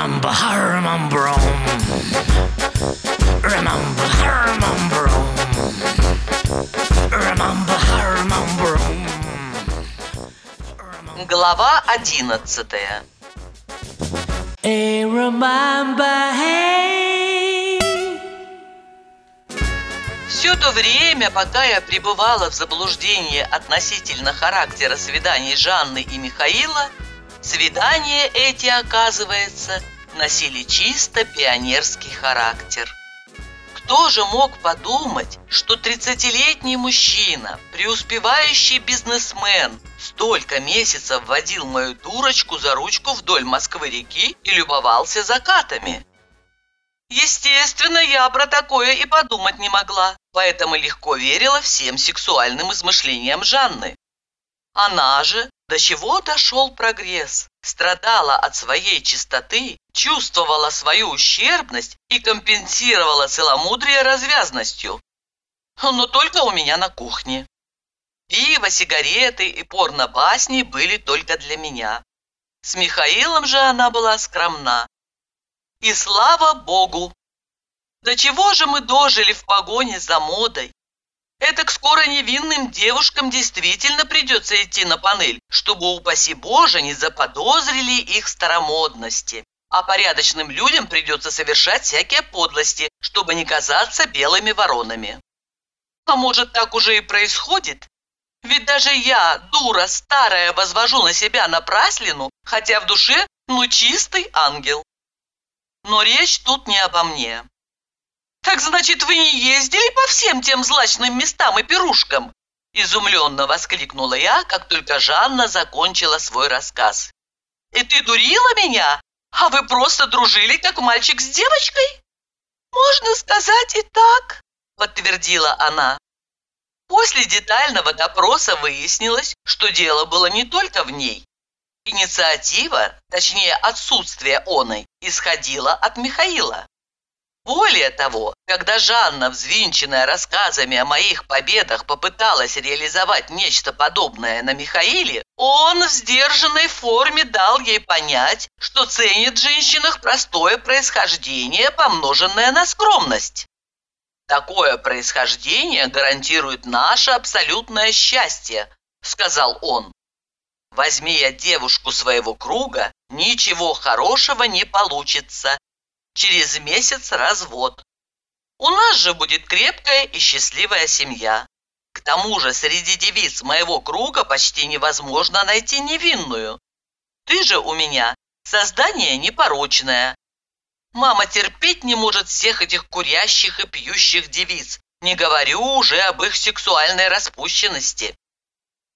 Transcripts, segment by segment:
Remember, remember, remember, remember, remember, remember. Глава одиннадцатая. Hey, remember, hey. Все то время, пока я пребывала в заблуждении относительно характера свиданий Жанны и Михаила, свидания эти, оказывается, носили чисто пионерский характер. Кто же мог подумать, что 30-летний мужчина, преуспевающий бизнесмен, столько месяцев водил мою дурочку за ручку вдоль Москвы-реки и любовался закатами? Естественно, я про такое и подумать не могла, поэтому легко верила всем сексуальным измышлениям Жанны. Она же, до чего дошел прогресс, страдала от своей чистоты, чувствовала свою ущербность и компенсировала целомудрие развязностью. Но только у меня на кухне. Пиво, сигареты и порно-басни были только для меня. С Михаилом же она была скромна. И слава Богу! До чего же мы дожили в погоне за модой? Это к скоро невинным девушкам действительно придется идти на панель, чтобы, упаси Боже, не заподозрили их старомодности. А порядочным людям придется совершать всякие подлости, чтобы не казаться белыми воронами. А может, так уже и происходит? Ведь даже я, дура старая, возвожу на себя напраслину, хотя в душе, ну, чистый ангел. Но речь тут не обо мне. «Так значит, вы не ездили по всем тем злачным местам и пирушкам?» Изумленно воскликнула я, как только Жанна закончила свой рассказ. «И ты дурила меня? А вы просто дружили, как мальчик с девочкой?» «Можно сказать и так», подтвердила она. После детального допроса выяснилось, что дело было не только в ней. Инициатива, точнее отсутствие оной, исходила от Михаила. Более того, когда Жанна, взвинченная рассказами о моих победах, попыталась реализовать нечто подобное на Михаиле, он в сдержанной форме дал ей понять, что ценит в женщинах простое происхождение, помноженное на скромность. Такое происхождение гарантирует наше абсолютное счастье, сказал он. Возьми я девушку своего круга, ничего хорошего не получится, Через месяц развод. У нас же будет крепкая и счастливая семья. К тому же среди девиц моего круга почти невозможно найти невинную. Ты же у меня создание непорочное. Мама терпеть не может всех этих курящих и пьющих девиц, не говорю уже об их сексуальной распущенности.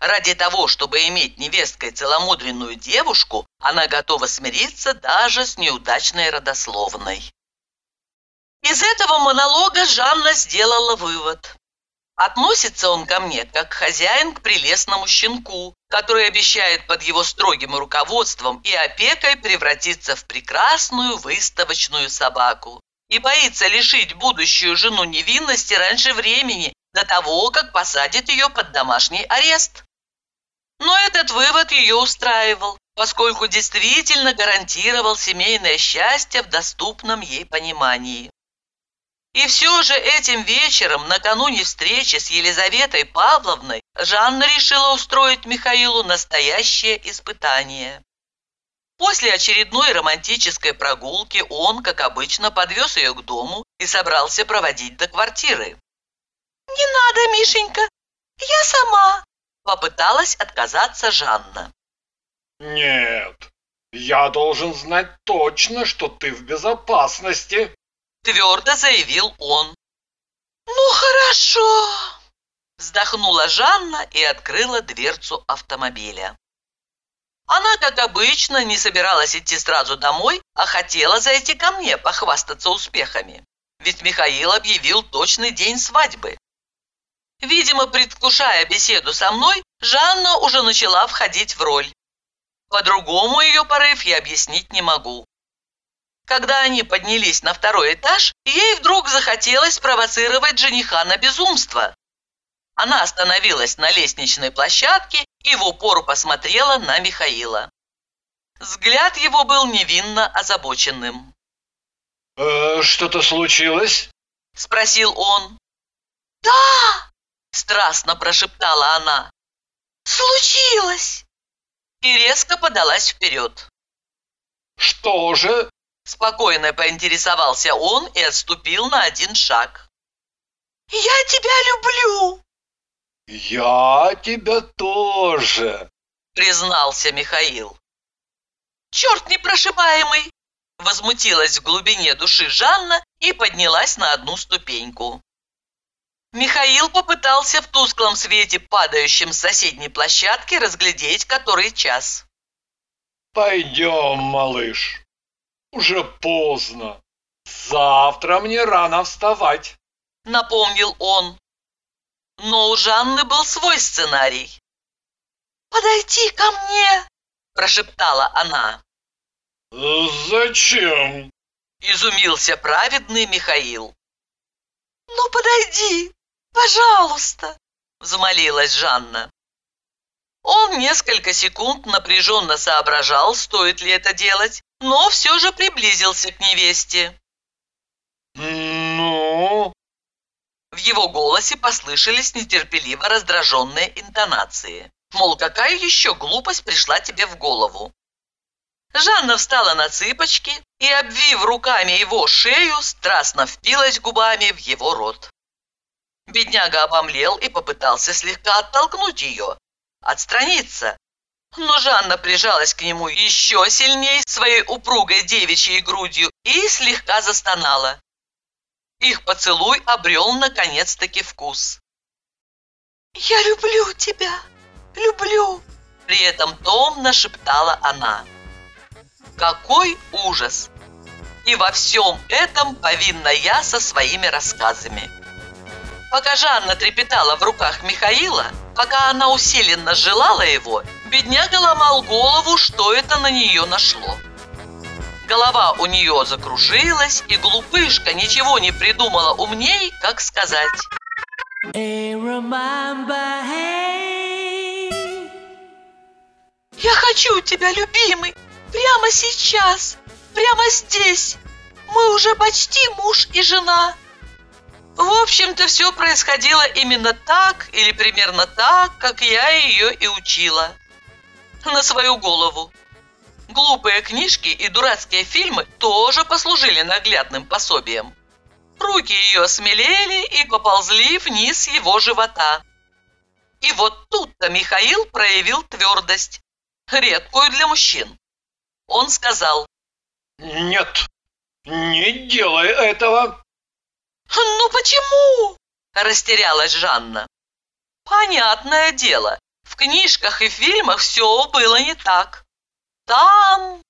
Ради того, чтобы иметь невесткой целомудренную девушку, она готова смириться даже с неудачной родословной. Из этого монолога Жанна сделала вывод. Относится он ко мне, как хозяин к прелестному щенку, который обещает под его строгим руководством и опекой превратиться в прекрасную выставочную собаку и боится лишить будущую жену невинности раньше времени, до того, как посадит ее под домашний арест. Но этот вывод ее устраивал, поскольку действительно гарантировал семейное счастье в доступном ей понимании. И все же этим вечером, накануне встречи с Елизаветой Павловной, Жанна решила устроить Михаилу настоящее испытание. После очередной романтической прогулки он, как обычно, подвез ее к дому и собрался проводить до квартиры. «Не надо, Мишенька, я сама», Попыталась отказаться Жанна. Нет, я должен знать точно, что ты в безопасности. Твердо заявил он. Ну хорошо. Вздохнула Жанна и открыла дверцу автомобиля. Она, как обычно, не собиралась идти сразу домой, а хотела зайти ко мне похвастаться успехами. Ведь Михаил объявил точный день свадьбы. Видимо, предвкушая беседу со мной, Жанна уже начала входить в роль. По-другому ее порыв я объяснить не могу. Когда они поднялись на второй этаж, ей вдруг захотелось спровоцировать жениха на безумство. Она остановилась на лестничной площадке и в упор посмотрела на Михаила. Взгляд его был невинно озабоченным. Э, Что-то случилось? Спросил он. «Да!» – страстно прошептала она. «Случилось!» И резко подалась вперед. Что же? Спокойно поинтересовался он и отступил на один шаг. «Я тебя люблю!» Я тебя тоже. признался Михаил. «Черт непрошибаемый!» Возмутилась в глубине души Жанна и поднялась на одну ступеньку. Михаил попытался в тусклом свете, падающем с соседней площадки, разглядеть который час. Пойдем, малыш. Уже поздно. Завтра мне рано вставать. Напомнил он. Но у Жанны был свой сценарий. «Подойти ко мне!» – прошептала она. Зачем? Изумился праведный Михаил. «Ну подойди, пожалуйста!» – взмолилась Жанна. Он несколько секунд напряженно соображал, стоит ли это делать, но все же приблизился к невесте. Ну, В его голосе послышались нетерпеливо раздраженные интонации. Мол, какая еще глупость пришла тебе в голову? Жанна встала на цыпочки и, обвив руками его шею, страстно впилась губами в его рот. Бедняга обомлел и попытался слегка оттолкнуть ее, отстраниться. Но Жанна прижалась к нему еще сильней своей упругой девичьей грудью и слегка застонала. Их поцелуй обрел наконец-таки вкус. «Я люблю тебя, люблю!» При этом томно шептала она. Какой ужас! И во всем этом повинна я со своими рассказами. Пока Жанна трепетала в руках Михаила, пока она усиленно желала его, бедняга ломал голову, что это на нее нашло. Голова у нее закружилась, и глупышка ничего не придумала умней, как сказать. «Я хочу тебя, любимый, прямо сейчас, прямо здесь. Мы уже почти муж и жена». В общем-то, все происходило именно так или примерно так, как я ее и учила. На свою голову. Глупые книжки и дурацкие фильмы тоже послужили наглядным пособием. Руки ее осмелели и поползли вниз его живота. И вот тут-то Михаил проявил твердость, редкую для мужчин. Он сказал, нет, не делай этого. «Ну почему?» – растерялась Жанна. «Понятное дело, в книжках и фильмах все было не так. Там...»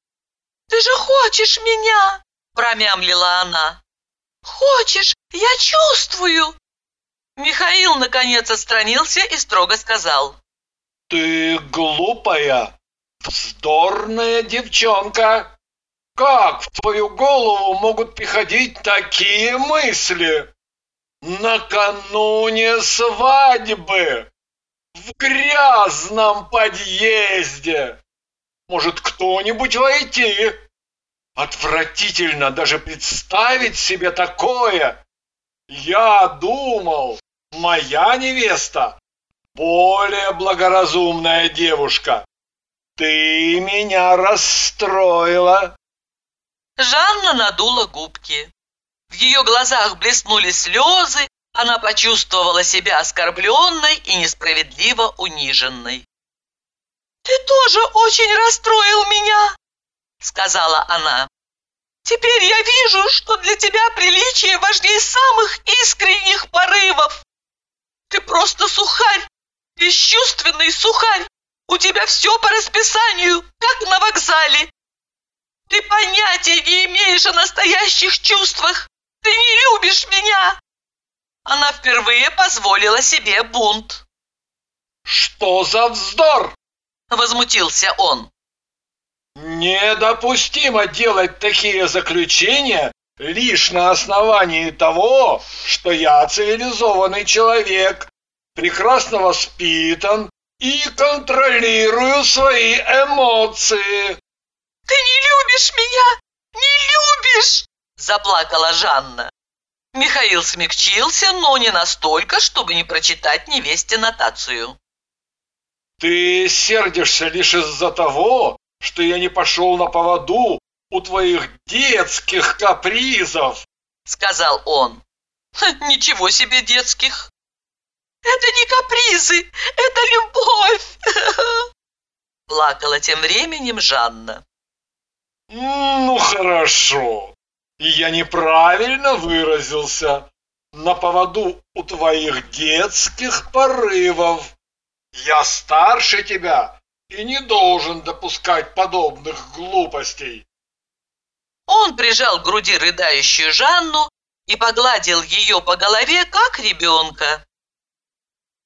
«Ты же хочешь меня!» – промямлила она. «Хочешь, я чувствую!» Михаил наконец отстранился и строго сказал. Ты глупая, вздорная девчонка. Как в твою голову могут приходить такие мысли? Накануне свадьбы, в грязном подъезде. Может кто-нибудь войти? Отвратительно даже представить себе такое. Я думал, моя невеста более благоразумная девушка. Ты меня расстроила. Жанна надула губки. В ее глазах блеснули слезы, она почувствовала себя оскорбленной и несправедливо униженной. «Ты тоже очень расстроил меня», — сказала она. «Теперь я вижу, что для тебя приличие важнее самых искренних порывов. Ты просто сухарь, бесчувственный сухарь. У тебя все по расписанию, как на вокзале. Ты понятия не имеешь о настоящих чувствах. Ты не любишь меня. Она впервые позволила себе бунт. Что за вздор? Возмутился он. Недопустимо делать такие заключения лишь на основании того, что я цивилизованный человек, прекрасно воспитан и контролирую свои эмоции. Ты не любишь меня! Не любишь!» Заплакала Жанна. Михаил смягчился, но не настолько, чтобы не прочитать невесте нотацию. Ты сердишься лишь из-за того, что я не пошел на поводу у твоих детских капризов, сказал он. Ничего себе детских. Это не капризы, это любовь. Плакала тем временем Жанна. Ну хорошо. Я неправильно выразился. На поводу у твоих детских порывов. Я старше тебя и не должен допускать подобных глупостей. Он прижал к груди рыдающую Жанну и погладил ее по голове, как ребенка.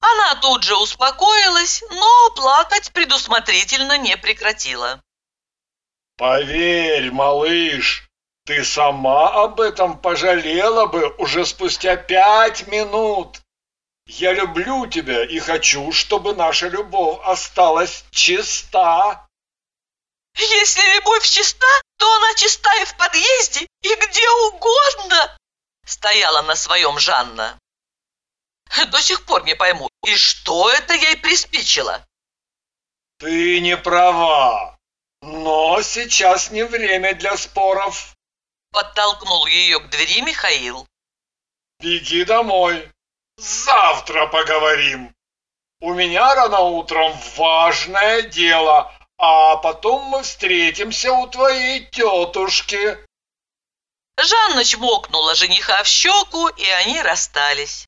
Она тут же успокоилась, но плакать предусмотрительно не прекратила. «Поверь, малыш, ты сама об этом пожалела бы уже спустя пять минут. Я люблю тебя и хочу, чтобы наша любовь осталась чиста. Если любовь чиста, то она чиста и в подъезде, и где угодно, стояла на своем Жанна. До сих пор не пойму, и что это ей приспичило? Ты не права, но сейчас не время для споров. Подтолкнул ее к двери Михаил. Беги домой. Завтра поговорим. У меня рано утром важное дело, а потом мы встретимся у твоей тетушки. Жанна чмокнула жениха в щеку, и они расстались.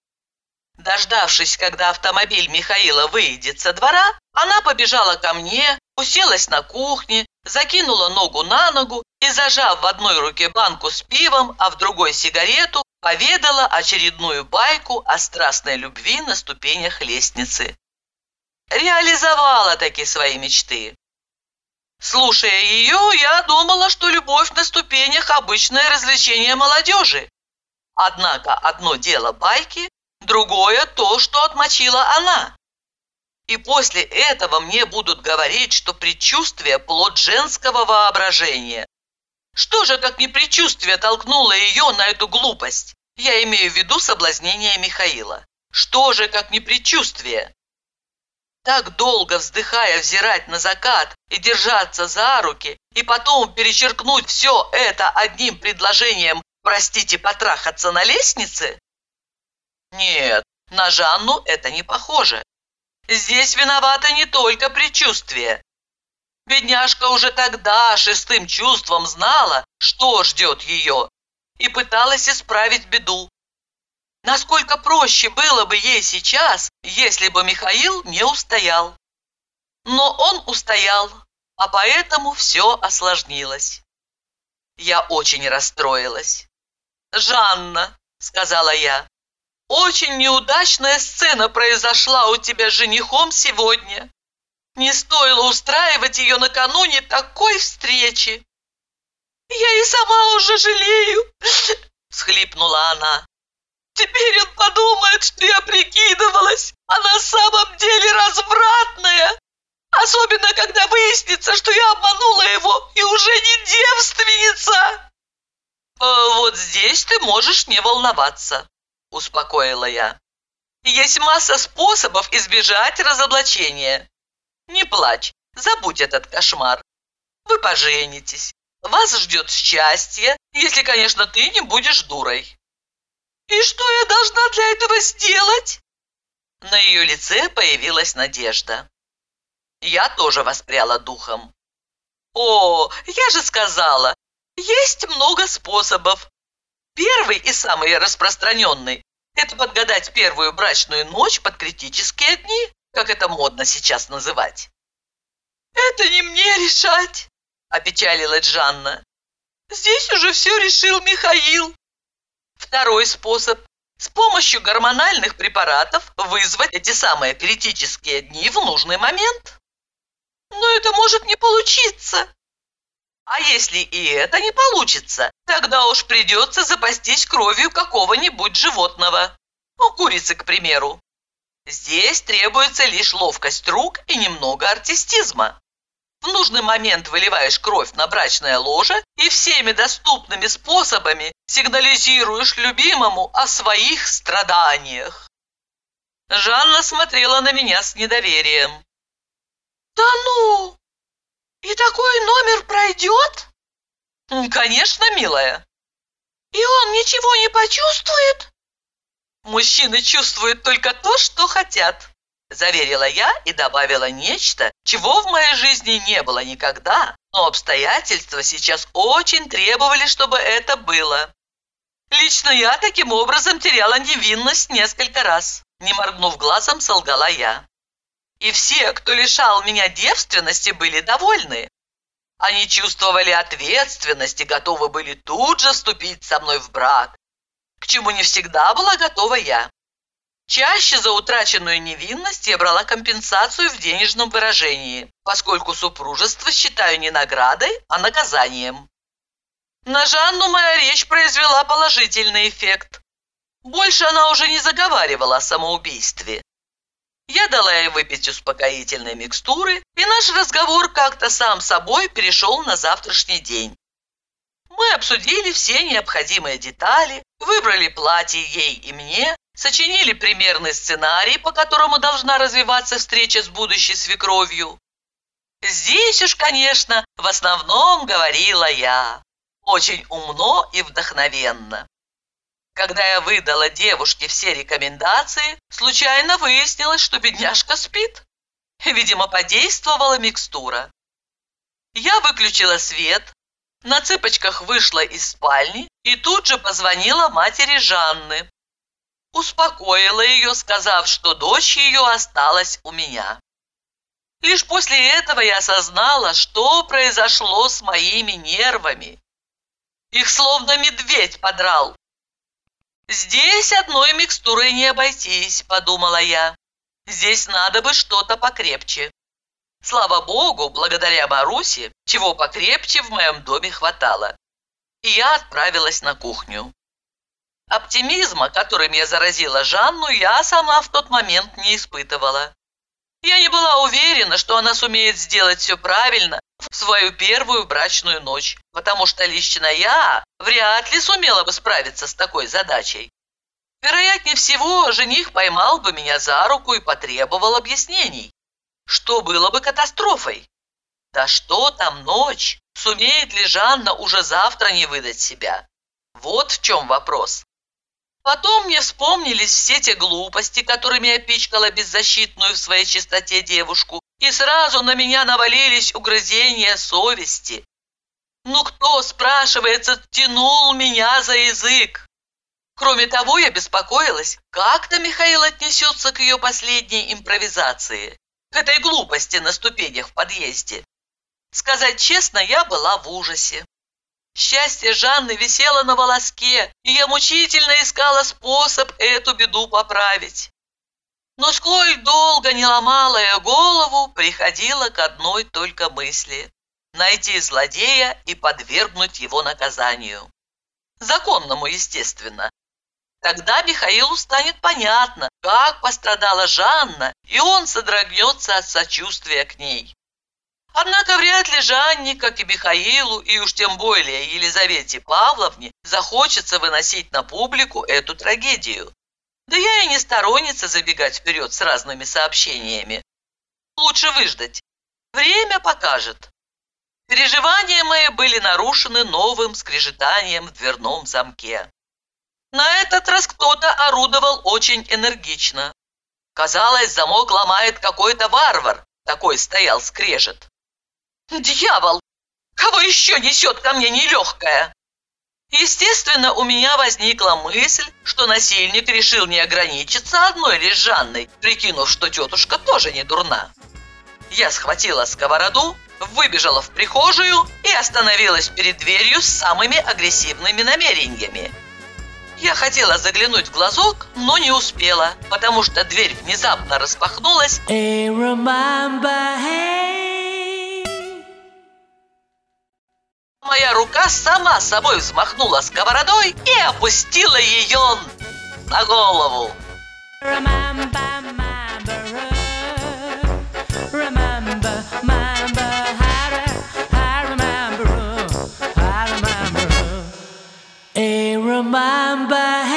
Дождавшись, когда автомобиль Михаила выйдет со двора, она побежала ко мне, уселась на кухне, закинула ногу на ногу и, зажав в одной руке банку с пивом, а в другой сигарету, поведала очередную байку о страстной любви на ступенях лестницы. Реализовала таки свои мечты. Слушая ее, я думала, что любовь на ступенях – обычное развлечение молодежи. Однако одно дело байки, другое – то, что отмочила она. И после этого мне будут говорить, что предчувствие – плод женского воображения. Что же, как не предчувствие, толкнуло ее на эту глупость? Я имею в виду соблазнение Михаила. Что же, как не предчувствие? Так долго вздыхая взирать на закат и держаться за руки, и потом перечеркнуть все это одним предложением «простите, потрахаться на лестнице»? Нет, на Жанну это не похоже. Здесь виновато не только предчувствие. Бедняжка уже тогда шестым чувством знала, что ждет ее, и пыталась исправить беду. Насколько проще было бы ей сейчас, если бы Михаил не устоял. Но он устоял, а поэтому все осложнилось. Я очень расстроилась. «Жанна», — сказала я, — «очень неудачная сцена произошла у тебя с женихом сегодня. Не стоило устраивать ее накануне такой встречи». «Я и сама уже жалею», — схлипнула она. «Теперь он подумает, что я прикидывалась, а на самом деле развратная. Особенно, когда выяснится, что я обманула его и уже не девственница». «Э, «Вот здесь ты можешь не волноваться», — успокоила я. «Есть масса способов избежать разоблачения. Не плачь, забудь этот кошмар. Вы поженитесь, вас ждет счастье, если, конечно, ты не будешь дурой. И что я должна для этого сделать? На ее лице появилась надежда. Я тоже воспряла духом. О, я же сказала, есть много способов. Первый и самый распространенный – это подгадать первую брачную ночь под критические дни, как это модно сейчас называть. Это не мне решать опечалилась Жанна. Здесь уже все решил Михаил. Второй способ – с помощью гормональных препаратов вызвать эти самые критические дни в нужный момент. Но это может не получиться. А если и это не получится, тогда уж придется запастись кровью какого-нибудь животного. Ну, курицы, к примеру. Здесь требуется лишь ловкость рук и немного артистизма. в нужный момент выливаешь кровь на брачное ложе и всеми доступными способами сигнализируешь любимому о своих страданиях. Жанна смотрела на меня с недоверием. «Да ну! И такой номер пройдет?» «Конечно, милая». «И он ничего не почувствует?» «Мужчины чувствуют только то, что хотят», заверила я и добавила нечто, чего в моей жизни не было никогда, но обстоятельства сейчас очень требовали, чтобы это было. Лично я таким образом теряла невинность несколько раз. Не моргнув глазом, солгала я. И все, кто лишал меня девственности, были довольны. Они чувствовали ответственность и готовы были тут же вступить со мной в брак, к чему не всегда была готова я. Чаще за утраченную невинность я брала компенсацию в денежном выражении, поскольку супружество считаю не наградой, а наказанием. На Жанну моя речь произвела положительный эффект. Больше она уже не заговаривала о самоубийстве. Я дала ей выпить успокоительные микстуры, и наш разговор как-то сам собой перешел на завтрашний день. Мы обсудили все необходимые детали, выбрали платье ей и мне, сочинили примерный сценарий, по которому должна развиваться встреча с будущей свекровью. Здесь уж, конечно, в основном говорила я. Очень умно и вдохновенно. Когда я выдала девушке все рекомендации, случайно выяснилось, что бедняжка спит. Видимо, подействовала микстура. Я выключила свет, на цыпочках вышла из спальни и тут же позвонила матери Жанны. Успокоила ее, сказав, что дочь ее осталась у меня. Лишь после этого я осознала, что произошло с моими нервами. Их словно медведь подрал. «Здесь одной микстурой не обойтись», – подумала я. «Здесь надо бы что-то покрепче». Слава богу, благодаря Марусе, чего покрепче в моем доме хватало. И я отправилась на кухню. Оптимизма, которым я заразила Жанну, я сама в тот момент не испытывала. Я не была уверена, что она сумеет сделать все правильно в свою первую брачную ночь, потому что лично я вряд ли сумела бы справиться с такой задачей. Вероятнее всего, жених поймал бы меня за руку и потребовал объяснений, что было бы катастрофой. Да что там ночь? Сумеет ли Жанна уже завтра не выдать себя? Вот в чем вопрос. Потом мне вспомнились все те глупости, которыми я пичкала беззащитную в своей чистоте девушку, и сразу на меня навалились угрызения совести. Ну кто, спрашивается, тянул меня за язык? Кроме того, я беспокоилась, как-то Михаил отнесется к ее последней импровизации, к этой глупости на ступенях в подъезде. Сказать честно, я была в ужасе. Счастье Жанны висело на волоске, и я мучительно искала способ эту беду поправить. Но сколь долго не ломала я голову, приходила к одной только мысли – найти злодея и подвергнуть его наказанию. Законному, естественно. Тогда Михаилу станет понятно, как пострадала Жанна, и он содрогнется от сочувствия к ней. Однако вряд ли Жанне, как и Михаилу, и уж тем более Елизавете Павловне, захочется выносить на публику эту трагедию. Да я и не сторонница забегать вперед с разными сообщениями. Лучше выждать. Время покажет. Переживания мои были нарушены новым скрежетанием в дверном замке. На этот раз кто-то орудовал очень энергично. Казалось, замок ломает какой-то варвар. Такой стоял скрежет. Дьявол! Кого еще несет ко мне нелегкая? Естественно, у меня возникла мысль, что насильник решил не ограничиться одной лишь Жанной, прикинув, что тетушка тоже не дурна. Я схватила сковороду, выбежала в прихожую и остановилась перед дверью с самыми агрессивными намерениями. Я хотела заглянуть в глазок, но не успела, потому что дверь внезапно распахнулась. Сама собой взмахнула сковородой и опустила ее на голову. remember